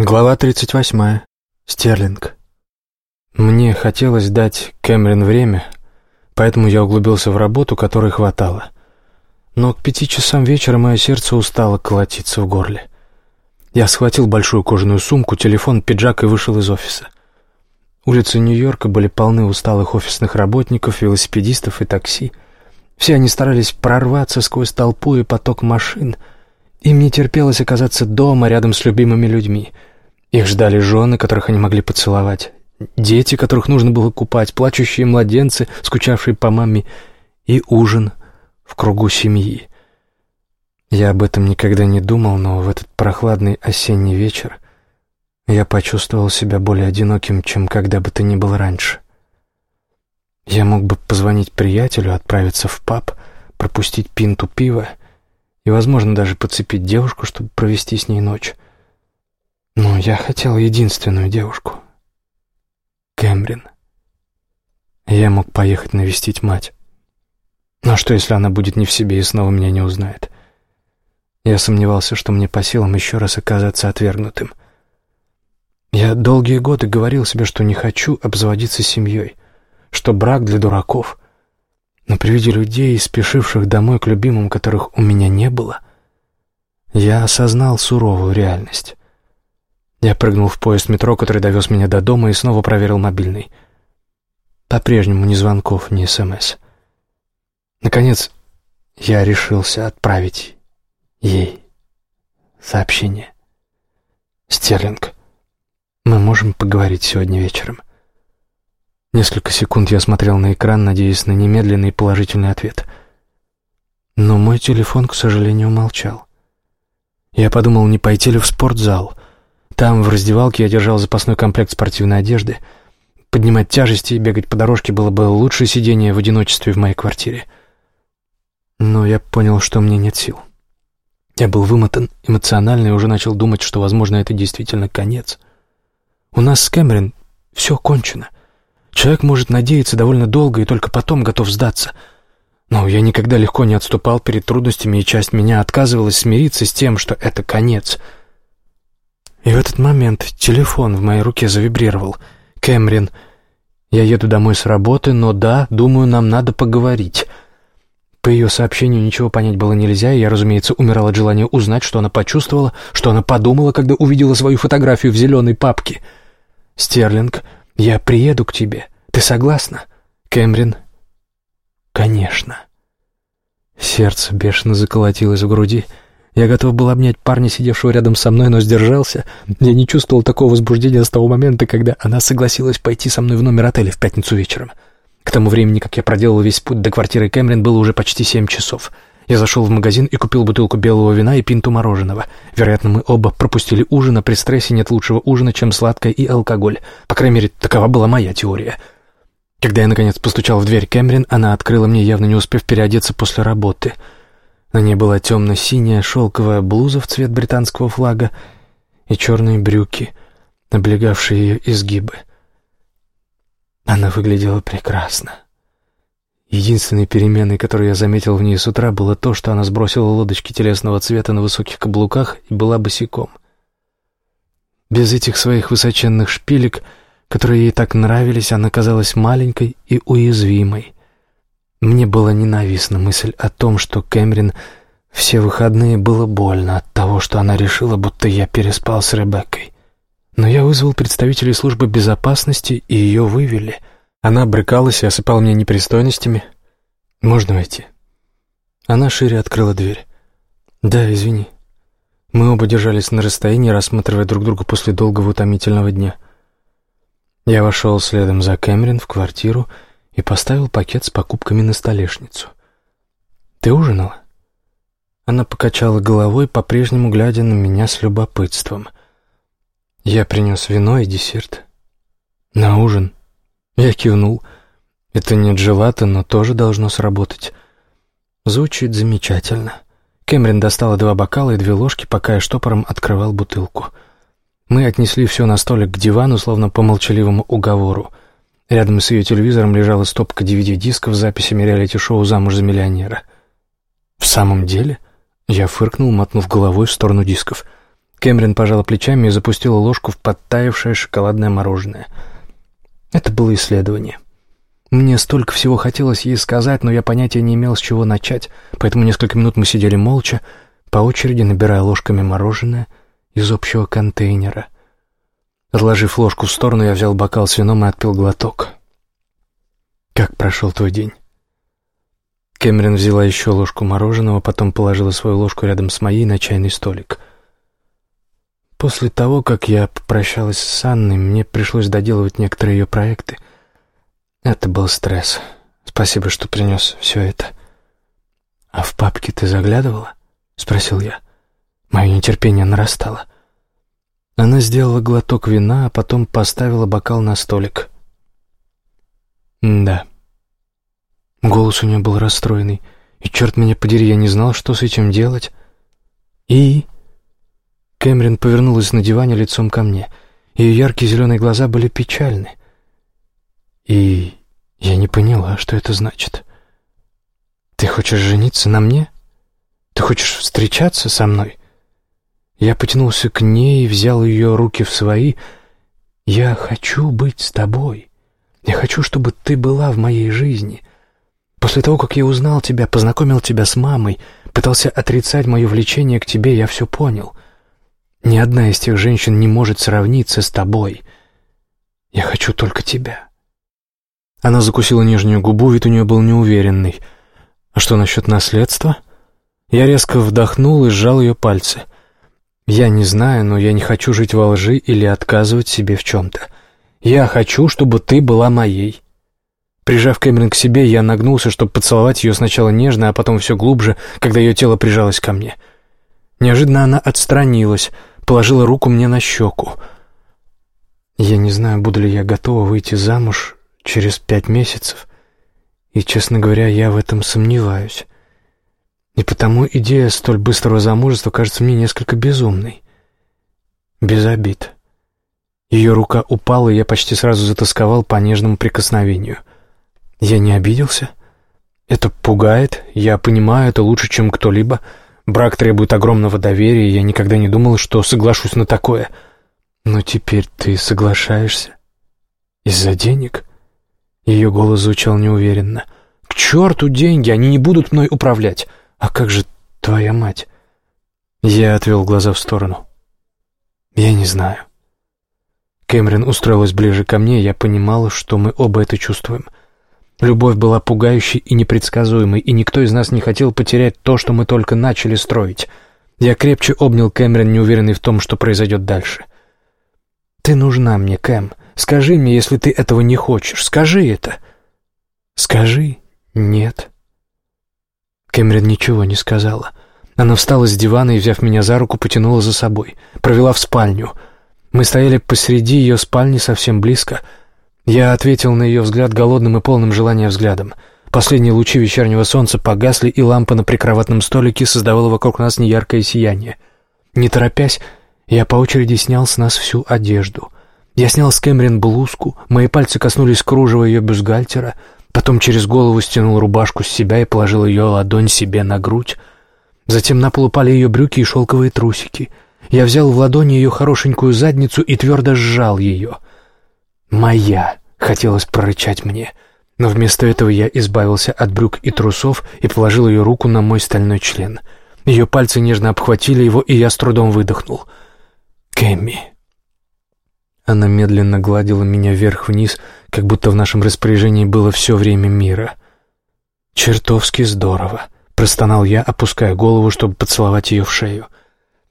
Глава 38. Стерлинг. Мне хотелось дать Кэмерон время, поэтому я углубился в работу, которой хватало. Но к пяти часам вечера мое сердце устало колотиться в горле. Я схватил большую кожаную сумку, телефон, пиджак и вышел из офиса. Улицы Нью-Йорка были полны усталых офисных работников, велосипедистов и такси. Все они старались прорваться сквозь толпу и поток машин. Им не терпелось оказаться дома рядом с любимыми людьми — их ждали жены, которых они могли поцеловать, дети, которых нужно было купать, плачущие младенцы, скучавшие по маме, и ужин в кругу семьи. Я об этом никогда не думал, но в этот прохладный осенний вечер я почувствовал себя более одиноким, чем когда бы то ни было раньше. Я мог бы позвонить приятелю, отправиться в паб, пропустить пинту пива и, возможно, даже подцепить девушку, чтобы провести с ней ночь. Но я хотел единственную девушку. Кэмрин. Я мог поехать навестить мать. Но что, если она будет не в себе и снова меня не узнает? Я сомневался, что мне по силам еще раз оказаться отвергнутым. Я долгие годы говорил себе, что не хочу обзаводиться семьей, что брак для дураков. Но при виде людей, спешивших домой к любимым, которых у меня не было, я осознал суровую реальность. Я прыгнул в поезд метро, который довез меня до дома, и снова проверил мобильный. По-прежнему ни звонков, ни СМС. Наконец, я решился отправить ей сообщение. «Стерлинг, мы можем поговорить сегодня вечером?» Несколько секунд я смотрел на экран, надеясь на немедленный положительный ответ. Но мой телефон, к сожалению, молчал. Я подумал, не пойти ли в спортзал — там, в раздевалке, я держал запасной комплект спортивной одежды. Поднимать тяжести и бегать по дорожке было бы лучшее сидение в одиночестве в моей квартире. Но я понял, что мне нет сил. Я был вымотан эмоционально и уже начал думать, что, возможно, это действительно конец. У нас с Кэмерон все кончено. Человек может надеяться довольно долго и только потом готов сдаться. Но я никогда легко не отступал перед трудностями, и часть меня отказывалась смириться с тем, что это конец — и в этот момент телефон в моей руке завибрировал. «Кэмрин, я еду домой с работы, но да, думаю, нам надо поговорить». По ее сообщению ничего понять было нельзя, и я, разумеется, умирал от желания узнать, что она почувствовала, что она подумала, когда увидела свою фотографию в зеленой папке. «Стерлинг, я приеду к тебе. Ты согласна?» «Кэмрин?» «Конечно». Сердце бешено заколотилось в груди. Я готов был обнять парня, сидевшего рядом со мной, но сдержался. Я не чувствовал такого возбуждения с того момента, когда она согласилась пойти со мной в номер отеля в пятницу вечером. К тому времени, как я проделал весь путь до квартиры Кэмерин, было уже почти семь часов. Я зашел в магазин и купил бутылку белого вина и пинту мороженого. Вероятно, мы оба пропустили ужин, а при стрессе нет лучшего ужина, чем сладкое и алкоголь. По крайней мере, такова была моя теория. Когда я, наконец, постучал в дверь Кэмерин, она открыла мне, явно не успев переодеться после работы — на ней была темно-синяя шелковая блуза в цвет британского флага и черные брюки, облегавшие ее изгибы. Она выглядела прекрасно. Единственной переменой, которую я заметил в ней с утра, было то, что она сбросила лодочки телесного цвета на высоких каблуках и была босиком. Без этих своих высоченных шпилек, которые ей так нравились, она казалась маленькой и уязвимой. Мне была ненавистна мысль о том, что Кэмерин все выходные было больно от того, что она решила, будто я переспал с Ребеккой. Но я вызвал представителей службы безопасности, и ее вывели. Она брыкалась и осыпала меня непристойностями. «Можно войти?» Она шире открыла дверь. «Да, извини». Мы оба держались на расстоянии, рассматривая друг друга после долгого утомительного дня. Я вошел следом за Кэмерин в квартиру и поставил пакет с покупками на столешницу. «Ты ужинала?» Она покачала головой, по-прежнему глядя на меня с любопытством. Я принес вино и десерт. «На ужин?» Я кивнул. «Это не джелато, но тоже должно сработать». Звучит замечательно. Кэмерин достала два бокала и две ложки, пока я штопором открывал бутылку. Мы отнесли все на столик к дивану, словно по молчаливому уговору — Рядом с ее телевизором лежала стопка DVD-дисков с записями реалити-шоу «Замуж за миллионера». «В самом деле?» Я фыркнул, мотнув головой в сторону дисков. Кэмерон пожала плечами и запустила ложку в подтаявшее шоколадное мороженое. Это было исследование. Мне столько всего хотелось ей сказать, но я понятия не имел, с чего начать, поэтому несколько минут мы сидели молча, по очереди набирая ложками мороженое из общего контейнера. Отложив ложку в сторону, я взял бокал с вином и отпил глоток. «Как прошел твой день?» Кэмерон взяла еще ложку мороженого, потом положила свою ложку рядом с моей на чайный столик. После того, как я попрощалась с Анной, мне пришлось доделывать некоторые ее проекты. Это был стресс. Спасибо, что принес все это. «А в папке ты заглядывала?» — спросил я. Мое нетерпение нарастало. Она сделала глоток вина, а потом поставила бокал на столик. «Да». Голос у нее был расстроенный, и, черт меня подери, я не знал, что с этим делать. «И?» Кэмерон повернулась на диване лицом ко мне. Ее яркие зеленые глаза были печальны. «И я не поняла, что это значит. Ты хочешь жениться на мне? Ты хочешь встречаться со мной?» Я потянулся к ней и взял ее руки в свои. «Я хочу быть с тобой. Я хочу, чтобы ты была в моей жизни. После того, как я узнал тебя, познакомил тебя с мамой, пытался отрицать мое влечение к тебе, я все понял. Ни одна из тех женщин не может сравниться с тобой. Я хочу только тебя». Она закусила нижнюю губу, вид у нее был неуверенный. «А что насчет наследства?» Я резко вдохнул и сжал ее пальцы. «Я не знаю, но я не хочу жить во лжи или отказывать себе в чем-то. Я хочу, чтобы ты была моей». Прижав Кэмерон к себе, я нагнулся, чтобы поцеловать ее сначала нежно, а потом все глубже, когда ее тело прижалось ко мне. Неожиданно она отстранилась, положила руку мне на щеку. Я не знаю, буду ли я готова выйти замуж через пять месяцев, и, честно говоря, я в этом сомневаюсь. И потому идея столь быстрого замужества кажется мне несколько безумной. Без обид. Ее рука упала, и я почти сразу затасковал по нежному прикосновению — я не обиделся. Это пугает, я понимаю, это лучше, чем кто-либо. Брак требует огромного доверия, я никогда не думал, что соглашусь на такое. Но теперь ты соглашаешься? Из-за денег? Ее голос звучал неуверенно. «К черту деньги, они не будут мной управлять. А как же твоя мать?» Я отвел глаза в сторону. «Я не знаю». Кэмерон устроилась ближе ко мне, я понимала, что мы оба это чувствуем — Любовь была пугающей и непредсказуемой, и никто из нас не хотел потерять то, что мы только начали строить. Я крепче обнял Кэмерон, неуверенный в том, что произойдет дальше. «Ты нужна мне, Кэм. Скажи мне, если ты этого не хочешь. Скажи это». «Скажи нет». Кэмерон ничего не сказала. Она встала с дивана и, взяв меня за руку, потянула за собой. Провела в спальню. Мы стояли посреди ее спальни совсем близко — я ответил на ее взгляд голодным и полным желания взглядом. Последние лучи вечернего солнца погасли, и лампа на прикроватном столике создавала вокруг нас неяркое сияние. Не торопясь, я по очереди снял с нас всю одежду. Я снял с Кэмерин блузку, мои пальцы коснулись кружева ее бюстгальтера, потом через голову стянул рубашку с себя и положил ее ладонь себе на грудь. Затем на пол упали ее брюки и шелковые трусики. Я взял в ладони ее хорошенькую задницу и твердо сжал ее — «Моя!» — хотелось прорычать мне. Но вместо этого я избавился от брюк и трусов и положил ее руку на мой стальной член. Ее пальцы нежно обхватили его, и я с трудом выдохнул. «Кэмми!» Она медленно гладила меня вверх-вниз, как будто в нашем распоряжении было все время мира. «Чертовски здорово!» — простонал я, опуская голову, чтобы поцеловать ее в шею.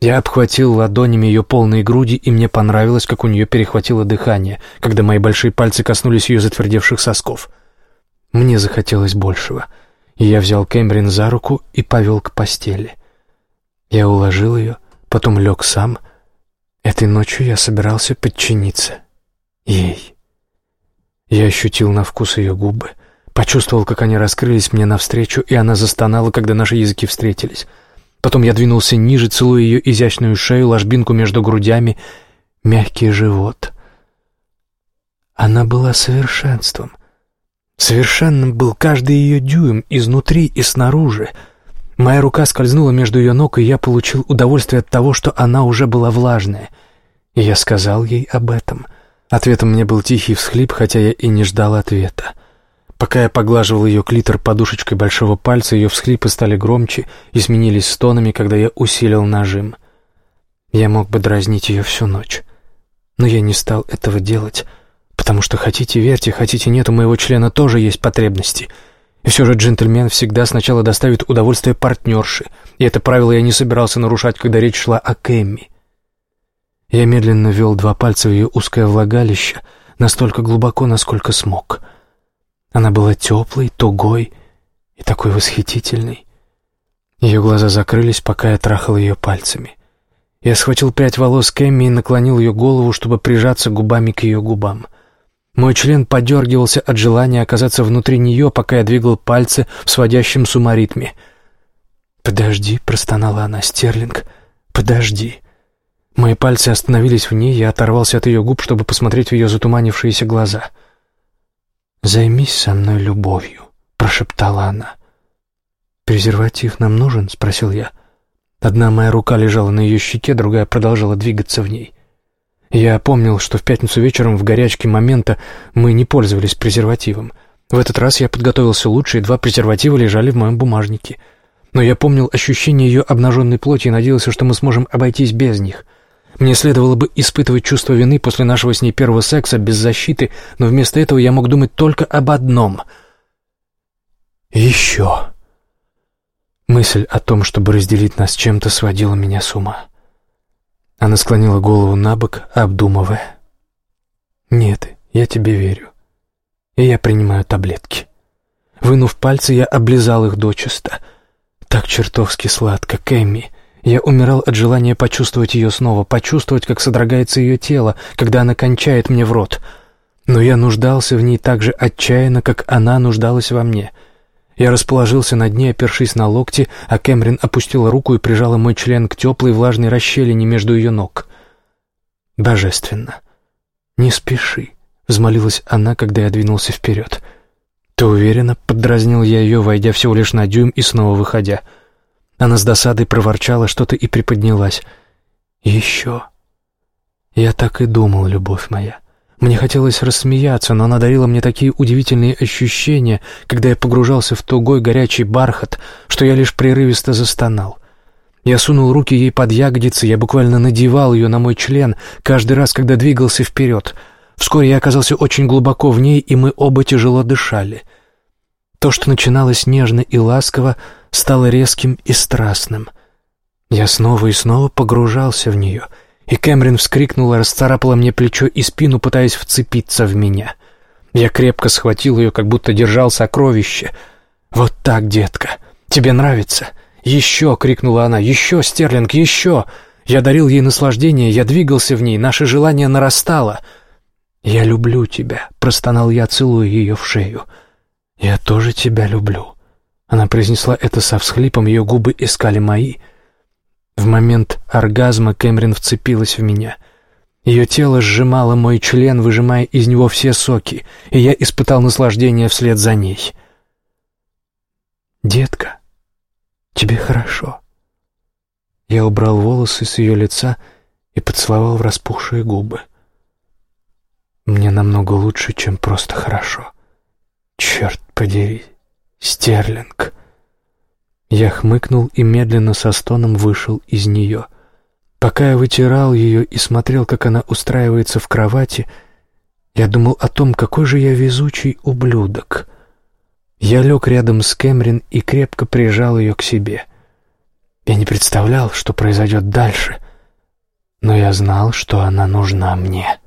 Я обхватил ладонями ее полные груди, и мне понравилось, как у нее перехватило дыхание, когда мои большие пальцы коснулись ее затвердевших сосков. Мне захотелось большего, и я взял Кэмбрин за руку и повел к постели. Я уложил ее, потом лег сам. Этой ночью я собирался подчиниться ей. Я ощутил на вкус ее губы, почувствовал, как они раскрылись мне навстречу, и она застонала, когда наши языки встретились — Потом я двинулся ниже, целуя ее изящную шею, ложбинку между грудями, мягкий живот. Она была совершенством. Совершенным был каждый ее дюйм, изнутри и снаружи. Моя рука скользнула между ее ног, и я получил удовольствие от того, что она уже была влажная. И я сказал ей об этом. Ответом мне был тихий всхлип, хотя я и не ждал ответа. Пока я поглаживал ее клитор подушечкой большого пальца, ее всхлипы стали громче и сменились стонами, когда я усилил нажим. Я мог бы дразнить ее всю ночь. Но я не стал этого делать, потому что хотите верьте, хотите нет, у моего члена тоже есть потребности — и все же джентльмен всегда сначала доставит удовольствие партнерши, и это правило я не собирался нарушать, когда речь шла о Кэмми. Я медленно вел два пальца в ее узкое влагалище, настолько глубоко, насколько смог. Она была теплой, тугой и такой восхитительной. Ее глаза закрылись, пока я трахал ее пальцами. Я схватил прядь волос Кэмми и наклонил ее голову, чтобы прижаться губами к ее губам — мой член подергивался от желания оказаться внутри нее, пока я двигал пальцы в сводящем с. «Подожди», — простонала она, — «Стерлинг, подожди». Мои пальцы остановились в ней, я оторвался от ее губ, чтобы посмотреть в ее затуманившиеся глаза. «Займись со мной любовью», — прошептала она. «Презерватив нам нужен?» — спросил я. Одна моя рука лежала на ее щеке, другая продолжала двигаться в ней. Я помнил, что в пятницу вечером в горячке момента мы не пользовались презервативом. В этот раз я подготовился лучше, и два презерватива лежали в моем бумажнике. Но я помнил ощущение ее обнаженной плоти и надеялся, что мы сможем обойтись без них. Мне следовало бы испытывать чувство вины после нашего с ней первого секса без защиты, но вместо этого я мог думать только об одном. Еще. Мысль о том, чтобы разделить нас чем-то, сводила меня с ума. Она склонила голову на бок, обдумывая. «Нет, я тебе верю. И я принимаю таблетки». Вынув пальцы, я облизал их дочисто. Так чертовски сладко, Кэмми. Я умирал от желания почувствовать ее снова, почувствовать, как содрогается ее тело, когда она кончает мне в рот. Но я нуждался в ней так же отчаянно, как она нуждалась во мне — я расположился на дне, опершись на локти, а Кэмрин опустила руку и прижала мой член к теплой влажной расщелине между ее ног. «Божественно! Не спеши!» — взмолилась она, когда я двинулся вперед. «Ты уверена?» — поддразнил я ее, войдя всего лишь на дюйм и снова выходя. Она с досадой проворчала что-то и приподнялась. «Еще!» «Я так и думал, любовь моя!» Мне хотелось рассмеяться, но она дарила мне такие удивительные ощущения, когда я погружался в тугой горячий бархат, что я лишь прерывисто застонал. Я сунул руки ей под ягодицы, я буквально надевал ее на мой член каждый раз, когда двигался вперед. Вскоре я оказался очень глубоко в ней, и мы оба тяжело дышали. То, что начиналось нежно и ласково, стало резким и страстным. Я снова и снова погружался в нее — и Кэмрин вскрикнула, расцарапала мне плечо и спину, пытаясь вцепиться в меня. Я крепко схватил ее, как будто держал сокровище. «Вот так, детка. Тебе нравится?» «Еще!» — крикнула она. «Еще, Стерлинг, еще!» Я дарил ей наслаждение, я двигался в ней, наше желание нарастало. «Я люблю тебя», — простонал я, целуя ее в шею. «Я тоже тебя люблю». Она произнесла это со всхлипом, ее губы искали мои — в момент оргазма Кэмрин вцепилась в меня. Ее тело сжимало мой член, выжимая из него все соки, и я испытал наслаждение вслед за ней. «Детка, тебе хорошо». Я убрал волосы с ее лица и поцеловал в распухшие губы. «Мне намного лучше, чем просто хорошо. Черт подери, Стерлинг». Я хмыкнул и медленно со стоном вышел из нее. Пока я вытирал ее и смотрел, как она устраивается в кровати, я думал о том, какой же я везучий ублюдок. Я лег рядом с Кэмрин и крепко прижал ее к себе. Я не представлял, что произойдет дальше, но я знал, что она нужна мне».